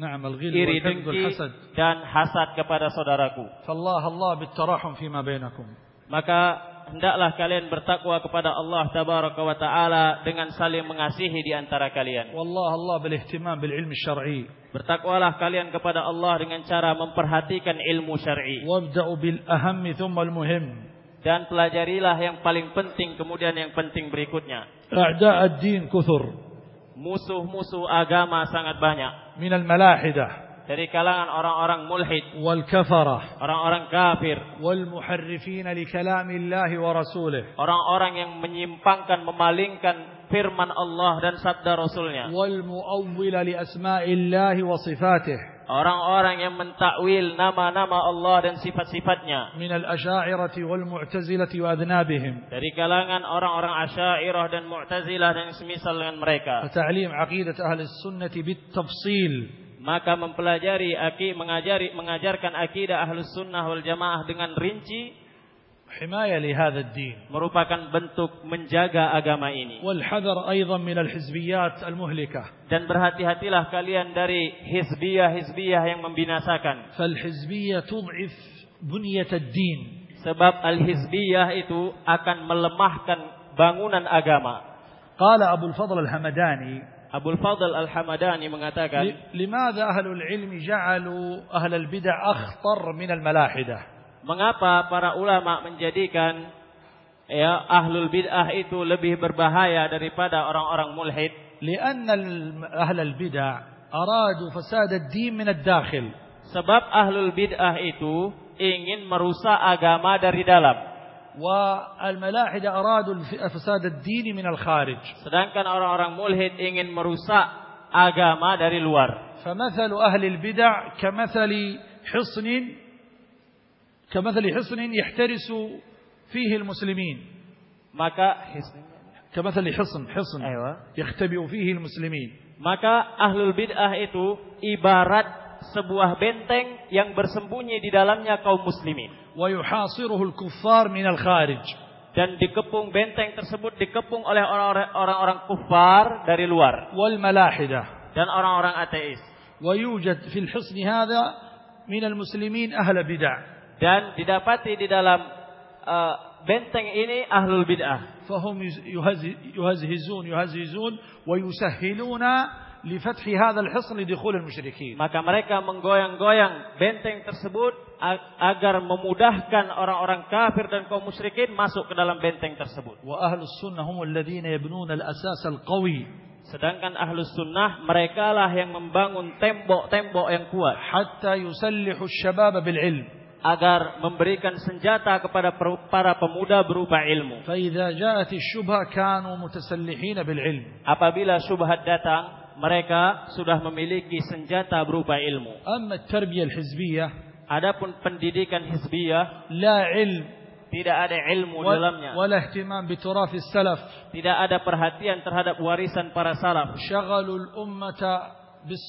نعم الغل iri والحقد dengki والحسد dan hasad kepada saudaraku. فالله الله بالتراحم فيما بينكم Maka hendaklah kalian bertakwa kepada Allah tabaraka wa taala dengan saling mengasihi di antara kalian. Wallah Allah bil ihtimam bil ilmi syar'i. Bertakwalah kalian kepada Allah dengan cara memperhatikan ilmu syar'i. Wabda'u bil ahammi thumma al muhim. Dan pelajarilah yang paling penting kemudian yang penting berikutnya. A'da'ad-din kuthur. Musuh-musuh agama sangat banyak. Minal malahidah. dari kalangan orang-orang mulhid, والكفرة orang-orang kafir, والمحرفين لكلام الله ورسوله orang-orang yang menyimpangkan, memalingkan firman Allah dan sabda Rasulnya. والمؤول لأسماء الله وصفاته Orang-orang yang mentakwil nama-nama Allah dan sifat-sifatnya. من الأشاعرة والمعتزلة وأذنابهم Dari kalangan orang-orang Asy'ariyah dan Mu'tazilah dan semisal dengan mereka. فتعليم عقيدة أهل السنة بالتفصيل maka mempelajari aki mengajari mengajarkan akidah ahlus sunnah wal jamaah dengan rinci حماية لهذا الدين merupakan bentuk menjaga agama ini والحذر أيضا من الحزبيات المهلكة dan berhati-hatilah kalian dari hizbiyah-hizbiyah yang membinasakan فالحزبية تضعف بنية الدين sebab al-hizbiyah itu akan melemahkan bangunan agama قال أبو الفضل الحمداني Abul Fadl Al-Hamadani mengatakan, "Limadha ahlul ilmi ja'alu ahlal bid'ah akhtar min al-malahidah?" Mengapa para ulama menjadikan ya ahlul bid'ah itu lebih berbahaya daripada orang-orang mulhid? Karena ahlul bid'ah aradu fasad ad-din min ad-dakhil. Sebab ahlul bid'ah itu ingin merusak agama dari dalam. والملاحدة أرادوا فساد الدين من الخارج sedangkan orang-orang mulhid ingin merusak agama dari luar فمثل أهل البدع كمثل حصن كمثل حصن يحترس فيه المسلمين maka كمثل حصن حصن Aywa. يختبئ فيه المسلمين maka ahlul bid'ah itu ibarat sebuah benteng yang bersembunyi di dalamnya kaum muslimin ويحاصره الكفار من الخارج dan dikepung benteng tersebut dikepung oleh orang-orang kufar dari luar والملاحدة dan orang-orang ateis ويوجد في الحصن هذا من المسلمين أهل بدع dan didapati di dalam uh, benteng ini ahlul bid'ah فهم يهز- يهزهزون يهزهزون ويسهلون لفتح هذا الحصن لدخول المشركين maka mereka menggoyang-goyang benteng tersebut agar memudahkan orang-orang kafir dan kaum musyrikin masuk ke dalam benteng tersebut. Wa ahlus sunnah humul ladzina yabnuna al-asas al-qawi. Sedangkan ahlus sunnah mereka lah yang membangun tembok-tembok yang kuat. Hatta yusallihu asy-syabab bil-'ilm. Agar memberikan senjata kepada para pemuda berupa ilmu. Faidha ja'ati syubha kanu mutasallihin bil-'ilm. Apabila syubhat datang, mereka sudah memiliki senjata berupa ilmu. Amma at-tarbiyah hizbiyah Adapun pendidikan hizbiyah la ilm tidak ada ilmu wa, dalamnya. Wala ihtimam bi salaf. Tidak ada perhatian terhadap warisan para salaf. Syaghalul ummata bis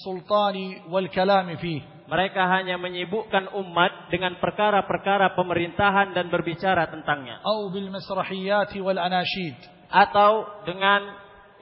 wal kalami fi. Mereka hanya menyibukkan umat dengan perkara-perkara pemerintahan dan berbicara tentangnya. Au bil masrahiyati wal anashid. Atau dengan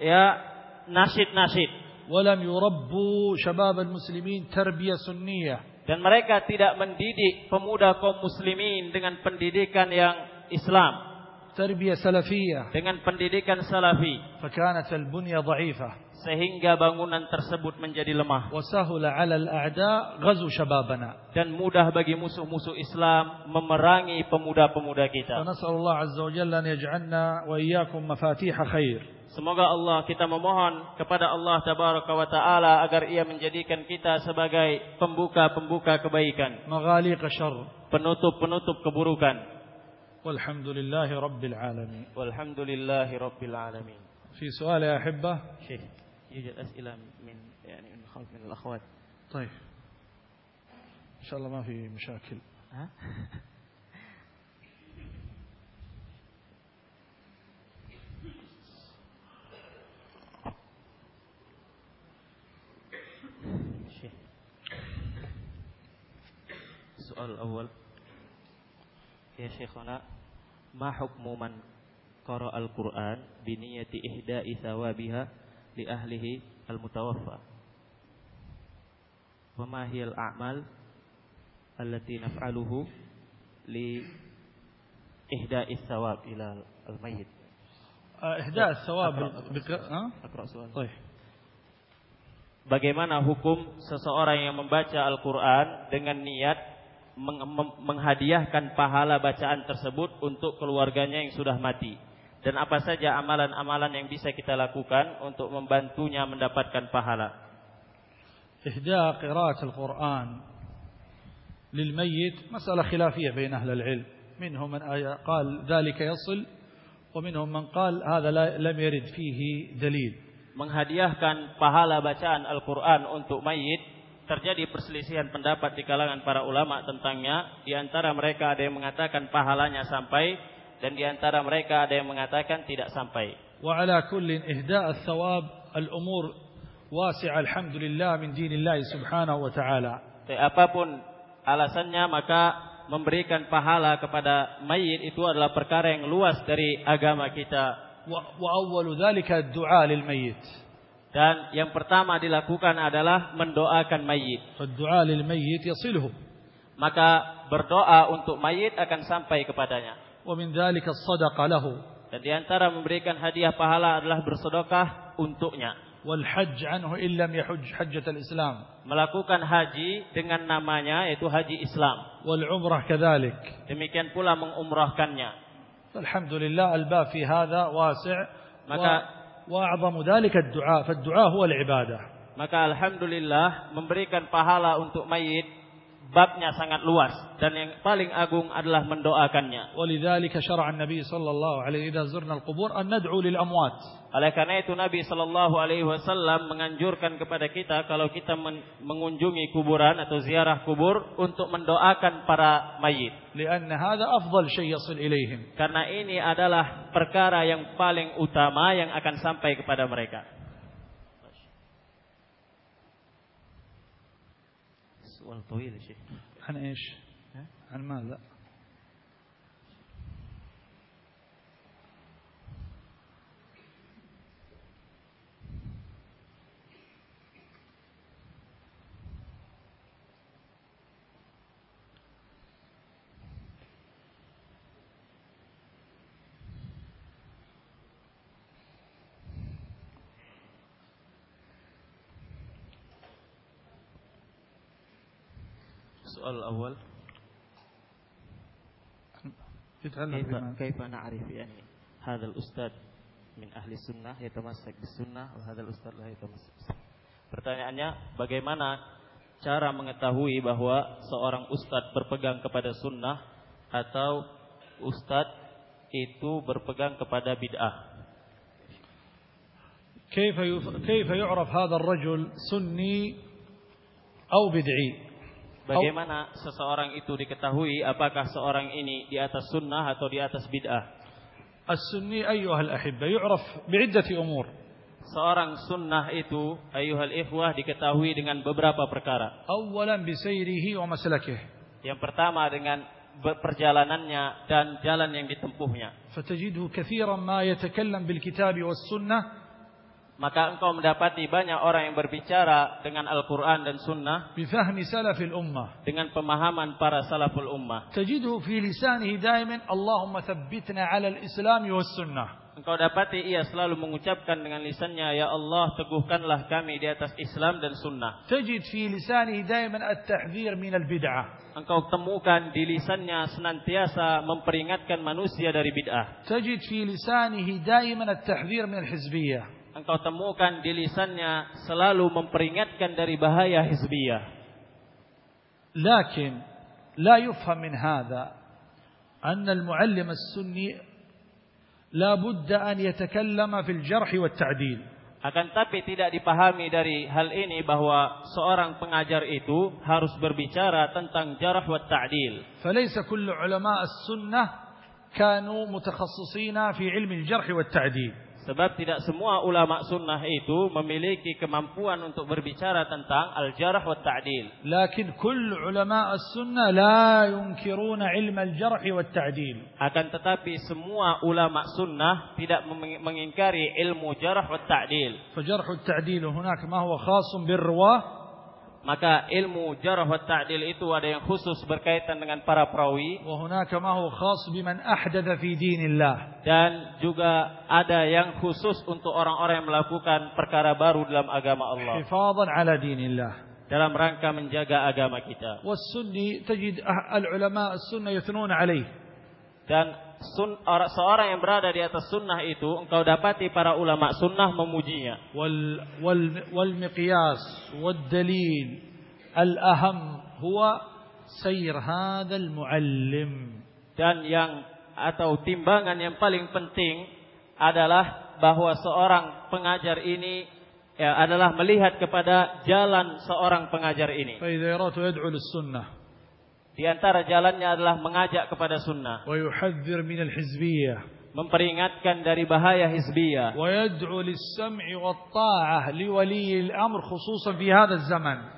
ya nasid-nasid. Walam yurabbu syabab al-muslimin tarbiyah sunniyah. dan mereka tidak mendidik pemuda kaum muslimin dengan pendidikan yang Islam. Tarbiyah salafiyah. Dengan pendidikan salafi. Fakanat albunya dha'ifah. Sehingga bangunan tersebut menjadi lemah. Wasahula 'alal a'da ghazu shababana dan mudah bagi musuh-musuh Islam memerangi pemuda-pemuda kita. Nasallahu 'azza wa jalla an yaj'alna wa iyyakum mafatiha khair. Semoga Allah kita memohon kepada Allah tabaraka wa taala agar ia menjadikan kita sebagai pembuka-pembuka kebaikan, مغاليق شر penutup-penutup keburukan. والحمد لله رب العالمين Walhamdulillahi rabbil alamin. في سؤال يا أحبة Syekh, yujad as'ilah min yani min khalf min al-akhwat. طيب إن شاء الله ما في مشاكل Ha? As-su'al awal Ya Syekhana Ma hukmu man Qara al-Quran Biniyati ihda'i thawabiha Li ahlihi al-mutawaffa Wa ma hiyal a'mal Allati naf'aluhu Li ihda'i thawab Ila al-mayyid Ihda' thawab Akra soal Baik Bagaimana hukum seseorang yang membaca Al-Quran dengan niat menghadiahkan pahala bacaan tersebut untuk keluarganya yang sudah mati? Dan apa saja amalan-amalan yang bisa kita lakukan untuk membantunya mendapatkan pahala? إهداء قراءة القرآن للميت مسألة خلافية بين أهل العلم منهم من آي- قال ذلك يصل ومنهم من قال هذا لا- لم يرد فيه دليل Menghadiahkan pahala bacaan Al-Quran untuk mayit terjadi perselisihan pendapat di kalangan para ulama tentangnya. Di antara mereka ada yang mengatakan pahalanya sampai dan di antara mereka ada yang mengatakan tidak sampai. Wa ala kullin ihda' al-thawab al-umur wasi' alhamdulillah min dinillah subhanahu wa ta'ala. Apa pun alasannya maka memberikan pahala kepada mayit itu adalah perkara yang luas dari agama kita. Wa awwalu dzalika ad-du'a lil mayit. Dan yang pertama dilakukan adalah mendoakan mayit. Maka berdoa untuk mayit akan sampai kepadanya. Dan di antara memberikan hadiah pahala adalah bersedekah untuknya. Melakukan haji dengan namanya yaitu haji Islam. Demikian pula mengumrahkannya. Alhamdulillah al-ba fi hadha wasi' maka وأعظم ذلك الدعاء فالدعاء هو العبادة maka alhamdulillah memberikan pahala untuk mayit babnya sangat luas dan yang paling agung adalah mendoakannya. Walidzalika syara Nabi sallallahu alaihi idza zurna al-qubur an nad'u lil amwat. Oleh karena itu Nabi sallallahu alaihi wasallam menganjurkan kepada kita kalau kita mengunjungi kuburan atau ziarah kubur untuk mendoakan para mayit. Karena hadza afdal syai yasil ilaihim. Karena ini adalah perkara yang paling utama yang akan sampai kepada mereka. سؤال طويل يا شيخ عن إيش؟ عن ماذا؟ السؤال الأول كيف كيف نعرف يعني هذا الأستاذ من أهل السنة يتمسك بالسنة وهذا الأستاذ لا يتمسك Pertanyaannya, bagaimana cara mengetahui bahwa seorang ustadz berpegang kepada sunnah atau ustadz itu berpegang kepada bid'ah? كيف كيف يعرف هذا الرجل سني أو بدعي؟ Bagaimana seseorang itu diketahui apakah seorang ini di atas sunnah atau di atas bid'ah? As-sunni ayyuhal ahibba yu'raf bi'iddati umur. Seorang sunnah itu ayyuhal ikhwah diketahui dengan beberapa perkara. Awalan bisayrihi wa maslakih. Yang pertama dengan perjalanannya dan jalan yang ditempuhnya. Fatajidhu kathiran ma yatakallam bil kitabi was sunnah maka engkau mendapati banyak orang yang berbicara dengan Al-Quran dan Sunnah bifahmi salafil ummah. dengan pemahaman para salaful ummah. Tajidhu fi lisanihi daiman Allahumma thabbitna ala al-islam was sunnah. Engkau dapati ia selalu mengucapkan dengan lisannya Ya Allah teguhkanlah kami di atas Islam dan sunnah. Tajid fi lisanihi daiman at-tahdhir min al-bid'ah. Engkau temukan di lisannya senantiasa memperingatkan manusia dari bid'ah. Tajid fi lisanihi daiman at-tahdhir min al-hizbiyah engkau temukan di lisannya selalu memperingatkan dari bahaya hizbiyah. لكن لا يفهم من هذا أن المعلم السني لا بد أن يتكلم في الجرح والتعديل akan tapi tidak dipahami dari hal ini bahwa seorang pengajar itu harus berbicara tentang jarah wa ta'dil. فليس كل علماء السنة كانوا متخصصين في علم الجرح والتعديل. Sebab tidak semua ulama sunnah itu memiliki kemampuan untuk berbicara tentang al-jarh wa ta'dil. Lakin kull ulama as-sunnah la yunkiruna ilm al-jarh wa ta'dil. Akan tetapi semua ulama sunnah tidak mengingkari ilmu jarh wa ta'dil. Fajarh wa ta'dil hunak ma huwa khasun birruwah maka ilmu jarah wa ta'dil itu ada yang khusus berkaitan dengan para perawi. Dan juga ada yang khusus untuk orang-orang yang melakukan perkara baru dalam agama Allah. ala dinillah. Dalam rangka menjaga agama kita. Dan sun, orang, seorang yang berada di atas sunnah itu engkau dapati para ulama sunnah memujinya. Wal wal wal miqyas wal dalil al aham huwa sayr hadzal muallim. Dan yang atau timbangan yang paling penting adalah bahwa seorang pengajar ini ya, adalah melihat kepada jalan seorang pengajar ini. Yad'u sunnah Di antara jalannya adalah mengajak kepada sunnah. Memperingatkan dari bahaya hizbiyah.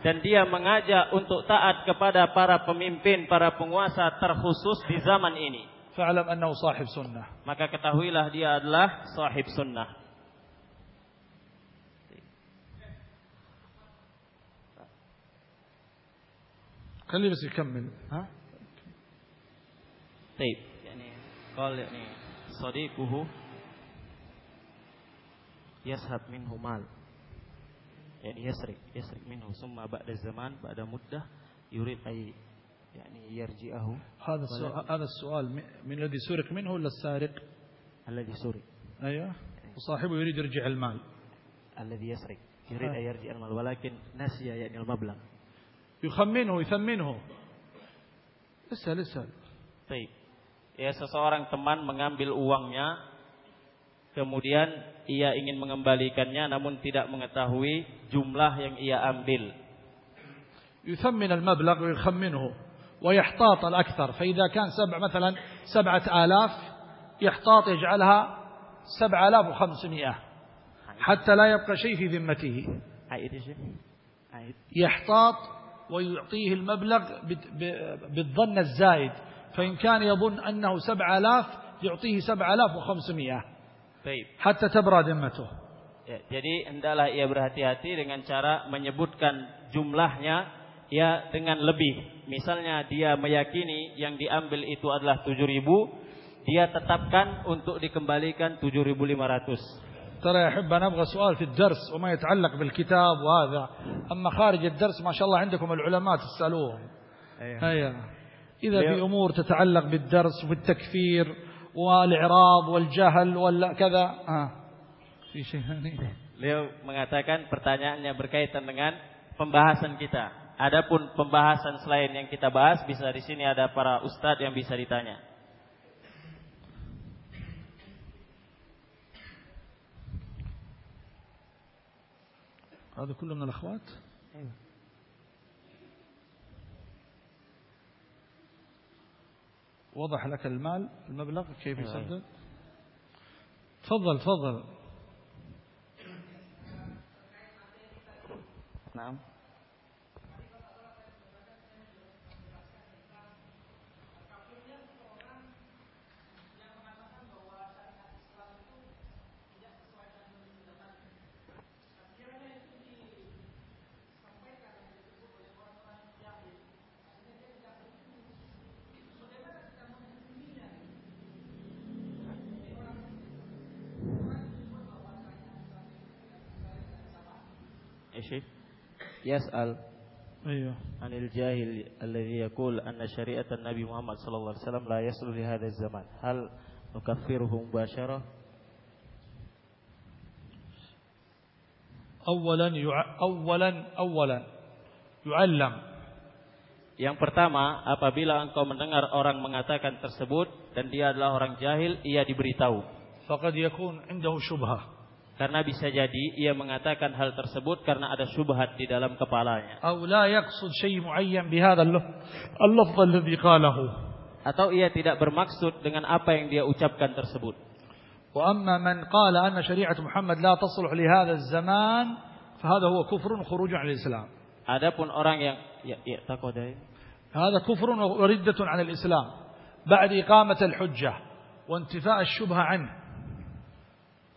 Dan dia mengajak untuk taat kepada para pemimpin, para penguasa terkhusus di zaman ini. Maka ketahuilah dia adalah sahib sunnah. خليه بس يكمل. ها؟ طيب يعني قال يعني صديقه يسحب منه مال. يعني يسرق يسرق منه. ثم بعد الزمان بعد مدة يريد أن يعني يرجعه. هذا السؤال هذا السؤال من- الذي سرق منه ولا السارق؟ الذي سرق. أيوه. وصاحبه يريد يرجع المال. الذي يسرق يريد أن يرجع المال. ولكن نسي يعني المبلغ. يخمنه يثمنه اسأل اسأل Baik. Ya seseorang teman mengambil uangnya kemudian ia ingin mengembalikannya namun tidak mengetahui jumlah yang ia ambil. يثمن المبلغ ويخمنه ويحتاط الأكثر فإذا كان سبع مثلا سبعة آلاف يحتاط يجعلها سبعة آلاف وخمسمائة حتى لا يبقى شيء في ذمته. يحتاط ويعطيه المبلغ بت- ب- بالظن الزايد فإن كان يظن أنه سبعة آلاف يعطيه سبعة آلاف وخمسمائة Baik. حتى تبرى ذمته Ya, jadi hendaklah ia berhati-hati dengan cara menyebutkan jumlahnya ya dengan lebih. Misalnya dia meyakini yang diambil itu adalah 7000, dia tetapkan untuk dikembalikan 7500. ترى يا أحب أنا أبغى سؤال في الدرس وما يتعلق بالكتاب وهذا أما خارج الدرس ما شاء الله عندكم العلماء تسألوهم أيوة. إذا في أمور تتعلق بالدرس وفي التكفير والإعراض والجهل ولا كذا آه. في شيء ثاني Beliau mengatakan pertanyaannya berkaitan dengan pembahasan kita. Adapun pembahasan selain yang kita bahas bisa di sini ada para ustadz yang bisa ditanya. هذا كله من الأخوات وضح لك المال المبلغ كيف أيوة. يسدد تفضل تفضل Naam. يسأل أيوه عن الجاهل الذي يقول أن شريعة النبي محمد صلى الله عليه وسلم لا يصل لهذا الزمان هل نكفره مباشرة أولا يع... أولا أولا يعلم Yang pertama, apabila engkau mendengar orang mengatakan tersebut dan dia adalah orang jahil, ia diberitahu. فقد يكون عنده شبهة Karena bisa jadi ia mengatakan hal tersebut karena ada syubhat di dalam kepalanya. أو لا يقصد شيء معين بهذا اللف- اللفظ الذي قاله Atau ia tidak bermaksud dengan apa yang dia ucapkan tersebut. وأما من قال أن شريعة محمد لا تصلح لهذا الزمان فهذا هو كفر وخروج عن الإسلام Adapun orang yang ya, ya takodai. هذا كفر وردة عن الإسلام بعد إقامة الحجة وانتفاء الشبهة عنه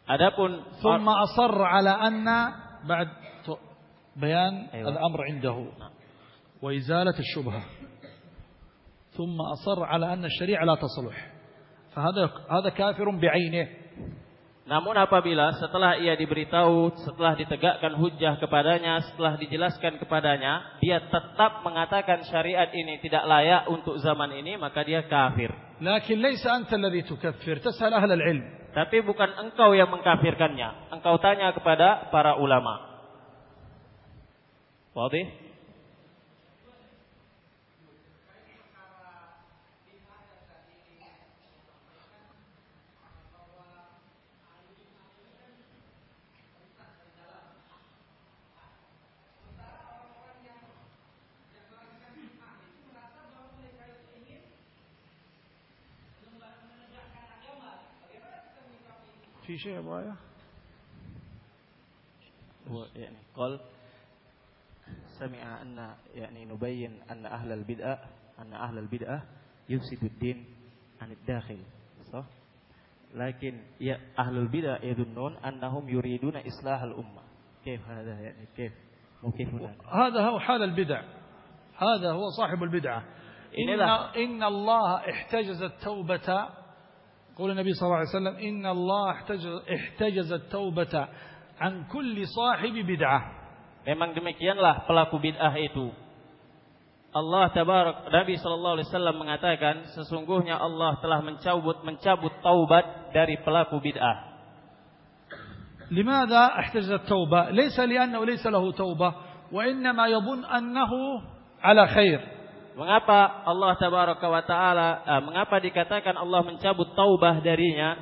Adapun ثم أصر على أن بعد بيان أيوة. الأمر عنده وإزالة الشبهة. ثم أصر على أن الشريعة لا تصلح. فهذا هذا كافر بعينه. Namun apabila setelah ia diberitahu, setelah ditegakkan hujah kepadanya, setelah dijelaskan kepadanya, dia tetap mengatakan syariat ini tidak layak untuk zaman ini, maka dia kafir. Lakin laysa anta alladhi tukaffir, tas'al al-ilm. Tapi bukan engkau yang mengkafirkannya. Engkau tanya kepada para ulama. Wadih? في شيء أبو آية هو يعني قال سمع أن يعني نبين أن أهل البدعة أن أهل البدعة يفسد الدين عن الداخل صح؟ لكن يا أهل البدع يظنون أنهم يريدون إصلاح الأمة. كيف هذا يعني؟ كيف؟ موقفنا هذا هو حال البدع. هذا هو صاحب البدعة. إن, إن الله احتجز التوبة قول النبي صلى الله عليه وسلم إن الله احتجز, احتجز التوبة عن كل صاحب بدعة Memang demikianlah pelaku bid'ah itu. Allah tabarak Nabi sallallahu alaihi wasallam mengatakan sesungguhnya Allah telah mencabut mencabut taubat dari pelaku bid'ah. لماذا احتجز التوبة ليس لأنه ليس له توبة وإنما يظن أنه على خير Mengapa Allah tabaraka wa taala eh, mengapa dikatakan Allah mencabut taubah darinya?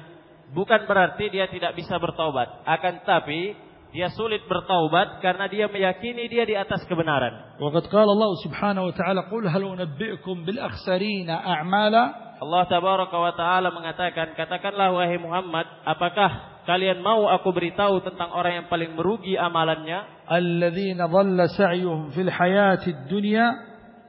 Bukan berarti dia tidak bisa bertaubat, akan tapi dia sulit bertaubat karena dia meyakini dia di atas kebenaran. Waqad qala Allah Subhanahu wa taala qul hal unabbiukum bil akhsarina a'mala Allah tabaraka wa taala mengatakan katakanlah wahai Muhammad apakah kalian mau aku beritahu tentang orang yang paling merugi amalannya alladzina dhalla sa'yuhum fil hayatid dunya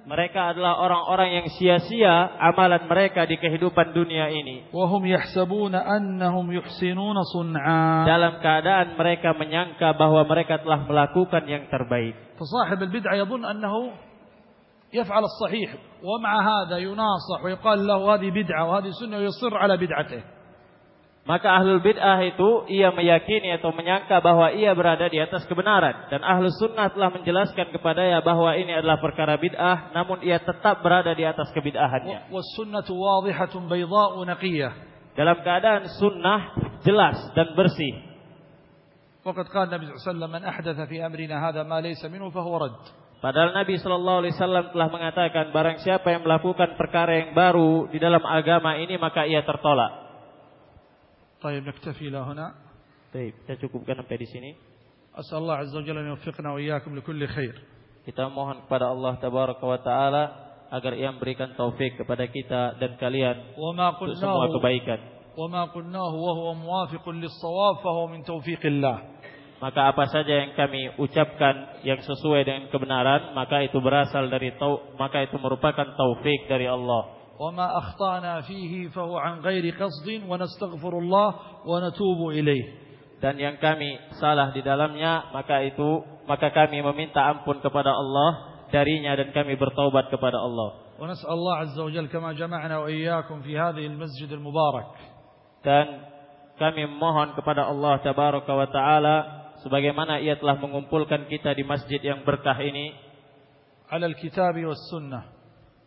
mereka adalah orang-orang yang sia-sia amalan mereka di kehidupan dunia ini. وهم يحسبون أنهم يحسنون صنعا Dalam keadaan mereka menyangka bahwa mereka telah melakukan yang terbaik. فصاحب البدعة يظن أنه يفعل الصحيح ومع هذا يناصح ويقال له هذه بدعة وهذه سنة ويصر على بدعته Maka ahlul bid'ah itu ia meyakini atau menyangka bahwa ia berada di atas kebenaran dan ahlus sunnah telah menjelaskan kepadanya bahwa ini adalah perkara bid'ah namun ia tetap berada di atas kebid'ahannya. والسنة واضحة بيضاء نقية Dalam keadaan sunnah jelas dan bersih. وقد قال النبي صلى الله عليه وسلم من أحدث في أمرنا هذا ما ليس منه فهو رد Padahal Nabi Shallallahu Alaihi Wasallam telah mengatakan barang siapa yang melakukan perkara yang baru di dalam agama ini maka ia tertolak. طيب نكتفي إلى هنا Baik, kita cukupkan sampai di sini. أسأل الله عز وجل أن يوفقنا وإياكم لكل خير Kita mohon kepada Allah Tabaraka wa Taala agar Ia memberikan taufik kepada kita dan kalian وما untuk semua قلناه kebaikan. وما قلناه وهو موافق للصواب فهو من توفيق الله Maka apa saja yang kami ucapkan yang sesuai dengan kebenaran, maka itu berasal dari tau, maka itu merupakan taufik dari Allah. وما أخطأنا فيه فهو عن غير قصد ونستغفر الله ونتوب إليه Dan yang kami salah di dalamnya, maka itu maka kami meminta ampun kepada Allah darinya dan kami bertaubat kepada Allah. ونسأل الله عز وجل كما جمعنا وإياكم في هذه المسجد المبارك Dan kami mohon kepada Allah Tabaraka wa Taala sebagaimana Ia telah mengumpulkan kita di masjid yang berkah ini على الكتاب والسنة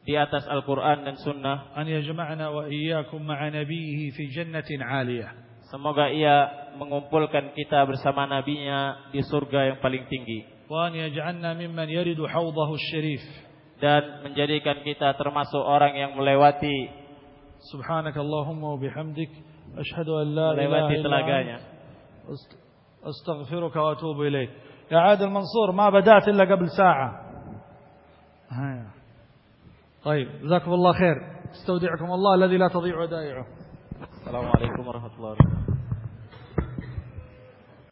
di atas Al-Qur'an dan Sunnah. أن يجمعنا وإياكم مع نبيه في جنة عالية Semoga Ia mengumpulkan kita bersama nabinya di surga yang paling tinggi وأن يجعلنا ممن يرد حوضه الشريف dan menjadikan kita termasuk orang yang melewati سبحانك اللهم وبحمدك أشهد أن لا إله melewati إلا telaganya. أنت أست- أستغفرك وأتوب إليك يا عادل منصور ما بدأت إلا قبل ساعة هيا. طيب جزاكم الله خير استودعكم الله الذي لا تضيع ودائعه Assalamualaikum warahmatullahi wabarakatuh.